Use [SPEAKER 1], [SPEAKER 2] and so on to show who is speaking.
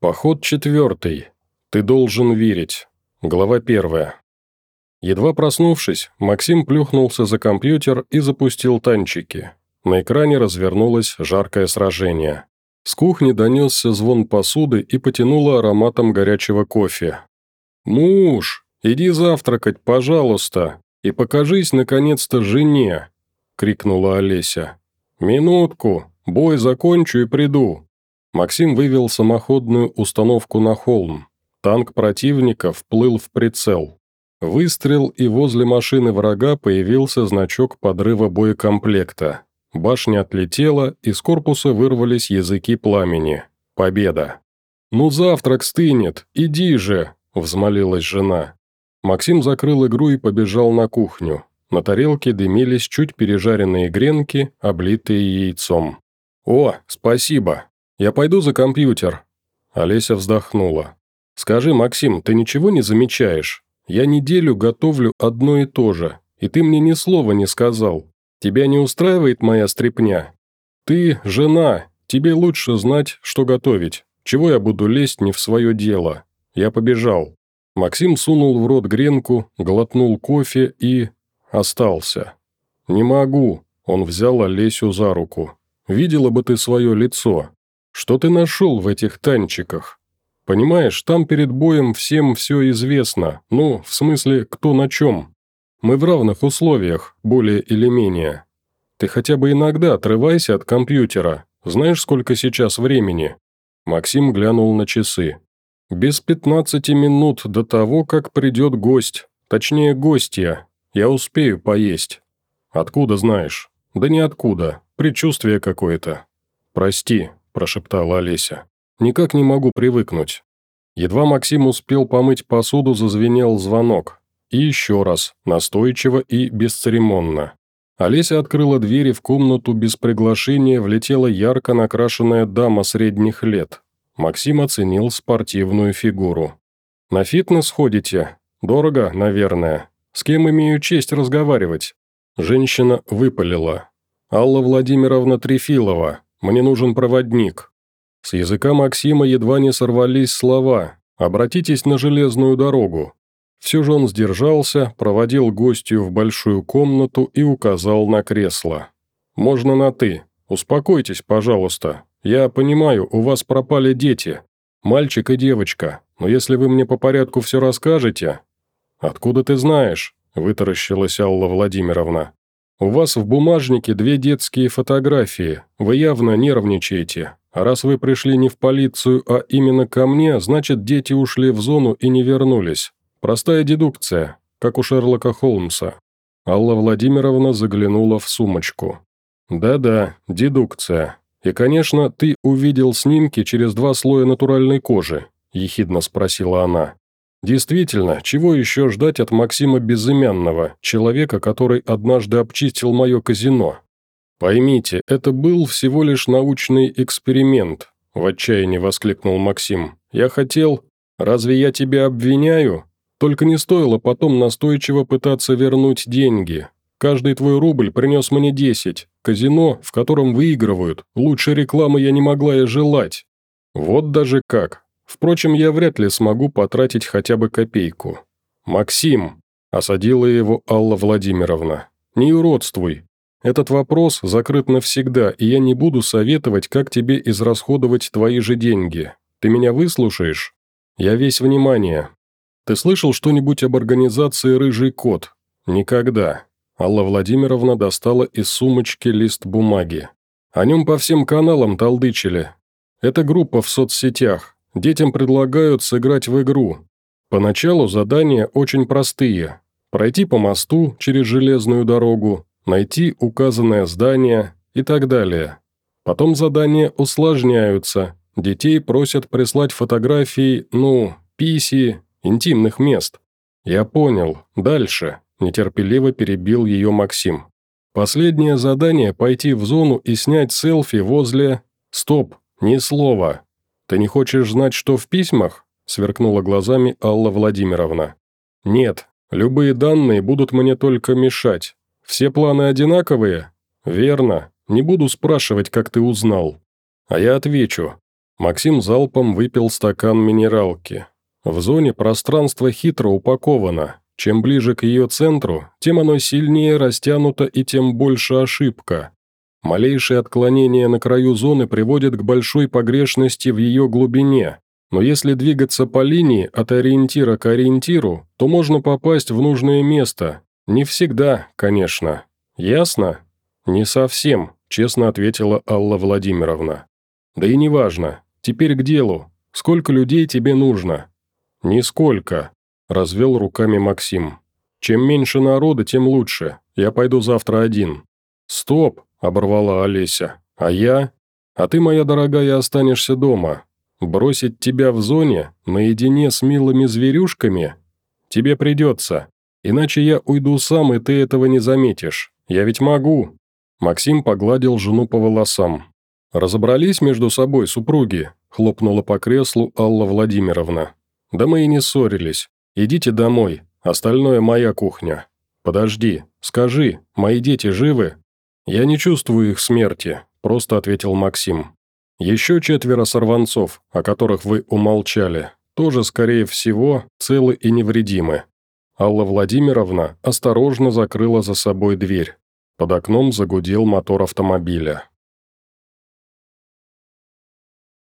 [SPEAKER 1] Поход четвертый. Ты должен верить. Глава первая. Едва проснувшись, Максим плюхнулся за компьютер и запустил танчики. На экране развернулось жаркое сражение. С кухни донесся звон посуды и потянуло ароматом горячего кофе. «Муж, иди завтракать, пожалуйста, и покажись, наконец-то, жене!» – крикнула Олеся. «Минутку, бой закончу и приду». Максим вывел самоходную установку на холм. Танк противника вплыл в прицел. Выстрел, и возле машины врага появился значок подрыва боекомплекта. Башня отлетела, из корпуса вырвались языки пламени. Победа. «Ну завтрак стынет, иди же!» – взмолилась жена. Максим закрыл игру и побежал на кухню. На тарелке дымились чуть пережаренные гренки, облитые яйцом. «О, спасибо! Я пойду за компьютер!» Олеся вздохнула. «Скажи, Максим, ты ничего не замечаешь? Я неделю готовлю одно и то же, и ты мне ни слова не сказал. Тебя не устраивает моя стряпня? Ты – жена, тебе лучше знать, что готовить. Чего я буду лезть не в свое дело? Я побежал». Максим сунул в рот гренку, глотнул кофе и... остался. «Не могу», – он взял Олесю за руку. «Видела бы ты свое лицо. Что ты нашел в этих танчиках?» Понимаешь, там перед боем всем все известно, ну, в смысле, кто на чем. Мы в равных условиях, более или менее. Ты хотя бы иногда отрывайся от компьютера. Знаешь, сколько сейчас времени?» Максим глянул на часы. «Без пятнадцати минут до того, как придет гость. Точнее, гостья. Я успею поесть». «Откуда знаешь?» «Да ниоткуда. Предчувствие какое-то». «Прости», – прошептала Олеся. Никак не могу привыкнуть. Едва Максим успел помыть посуду, зазвенел звонок. И еще раз, настойчиво и бесцеремонно. Олеся открыла двери в комнату без приглашения, влетела ярко накрашенная дама средних лет. Максим оценил спортивную фигуру. «На фитнес ходите? Дорого, наверное. С кем имею честь разговаривать?» Женщина выпалила. «Алла Владимировна Трефилова. Мне нужен проводник». С языка Максима едва не сорвались слова «Обратитесь на железную дорогу». Все же он сдержался, проводил гостью в большую комнату и указал на кресло. «Можно на «ты». Успокойтесь, пожалуйста. Я понимаю, у вас пропали дети. Мальчик и девочка. Но если вы мне по порядку все расскажете...» «Откуда ты знаешь?» – вытаращилась Алла Владимировна. «У вас в бумажнике две детские фотографии. Вы явно нервничаете. А раз вы пришли не в полицию, а именно ко мне, значит, дети ушли в зону и не вернулись. Простая дедукция, как у Шерлока Холмса». Алла Владимировна заглянула в сумочку. «Да-да, дедукция. И, конечно, ты увидел снимки через два слоя натуральной кожи», – ехидно спросила она. «Действительно, чего еще ждать от Максима Безымянного, человека, который однажды обчистил мое казино? «Поймите, это был всего лишь научный эксперимент», – в отчаянии воскликнул Максим. «Я хотел... Разве я тебя обвиняю? Только не стоило потом настойчиво пытаться вернуть деньги. Каждый твой рубль принес мне десять. Казино, в котором выигрывают. Лучше рекламы я не могла и желать. Вот даже как. Впрочем, я вряд ли смогу потратить хотя бы копейку». «Максим», – осадила его Алла Владимировна, – «не уродствуй. Этот вопрос закрыт навсегда, и я не буду советовать, как тебе израсходовать твои же деньги. Ты меня выслушаешь? Я весь внимание. Ты слышал что-нибудь об организации «Рыжий кот»? Никогда. Алла Владимировна достала из сумочки лист бумаги. О нем по всем каналам толдычили. Это группа в соцсетях. Детям предлагают сыграть в игру. Поначалу задания очень простые. Пройти по мосту через железную дорогу, найти указанное здание и так далее. Потом задания усложняются, детей просят прислать фотографии, ну, писи, интимных мест. Я понял, дальше, нетерпеливо перебил ее Максим. Последнее задание – пойти в зону и снять селфи возле... Стоп, ни слова. Ты не хочешь знать, что в письмах? Сверкнула глазами Алла Владимировна. Нет, любые данные будут мне только мешать. Все планы одинаковые? Верно. Не буду спрашивать, как ты узнал. А я отвечу. Максим залпом выпил стакан минералки. В зоне пространство хитро упаковано. Чем ближе к ее центру, тем оно сильнее растянуто и тем больше ошибка. Малейшее отклонение на краю зоны приводит к большой погрешности в ее глубине, но если двигаться по линии от ориентира к ориентиру, то можно попасть в нужное место. Не всегда, конечно. Ясно? Не совсем, честно ответила Алла Владимировна. Да и неважно. Теперь к делу. Сколько людей тебе нужно? Нисколько, развел руками Максим. Чем меньше народа, тем лучше. Я пойду завтра один. Стоп, – оборвала Олеся. «А я? А ты, моя дорогая, останешься дома. Бросить тебя в зоне, наедине с милыми зверюшками? Тебе придется. Иначе я уйду сам, и ты этого не заметишь. Я ведь могу». Максим погладил жену по волосам. «Разобрались между собой супруги?» – хлопнула по креслу Алла Владимировна. «Да мы и не ссорились. Идите домой. Остальное моя кухня. Подожди, скажи, мои дети живы?» «Я не чувствую их смерти», – просто ответил Максим. «Еще четверо сорванцов, о которых вы умолчали, тоже, скорее всего, целы и невредимы». Алла Владимировна осторожно закрыла за собой дверь. Под окном загудел мотор автомобиля.